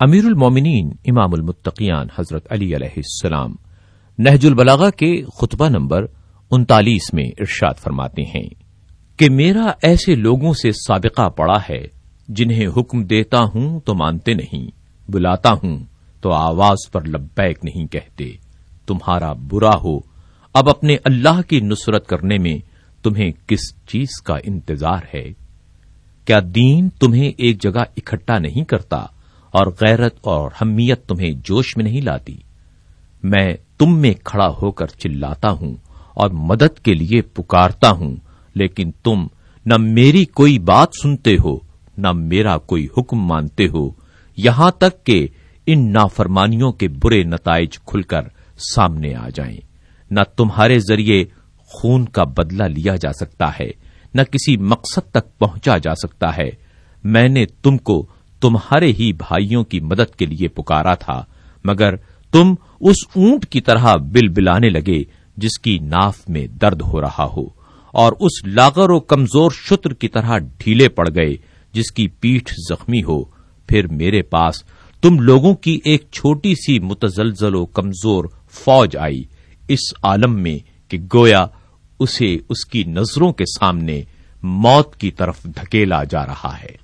امیر المومنین امام المتقیان حضرت علی علیہ السلام نہج البلاغا کے خطبہ نمبر انتالیس میں ارشاد فرماتے ہیں کہ میرا ایسے لوگوں سے سابقہ پڑا ہے جنہیں حکم دیتا ہوں تو مانتے نہیں، بلاتا ہوں تو آواز پر لبیک نہیں کہتے، تمہارا برا ہو، اب اپنے اللہ کی نصرت کرنے میں تمہیں کس چیز کا انتظار ہے؟ کیا دین تمہیں ایک جگہ اکٹھا نہیں کرتا؟ اور غیرت اور ہمیت تمہیں جوش میں نہیں لاتی۔ میں تم میں کھڑا ہو کر چلاتا ہوں اور مدد کے لیے پکارتا ہوں، لیکن تم نہ میری کوئی بات سنتے ہو، نہ میرا کوئی حکم مانتے ہو۔ یہاں تک کہ ان نافرمانیوں کے برے نتائج کھل کر سامنے آ جائیں۔ نہ تمہارے ذریعے خون کا بدلہ لیا جا سکتا ہے، نہ کسی مقصد تک پہنچا جا سکتا ہے۔ میں نے تم کو تمہارے ہی بھائیوں کی مدد کے لیے پکارا تھا، مگر تم اس اونٹ کی طرح بل بلانے لگے جس کی ناف میں درد ہو رہا ہو، اور اس لاغر و کمزور شتر کی طرح ڈھیلے پڑ گئے جس کی پیٹھ زخمی ہو۔ پھر میرے پاس تم لوگوں کی ایک چھوٹی سی متزلزل و کمزور فوج آئی، اس عالم میں کہ گویا اسے اس کی نظروں کے سامنے موت کی طرف دھکیلا جا رہا ہے۔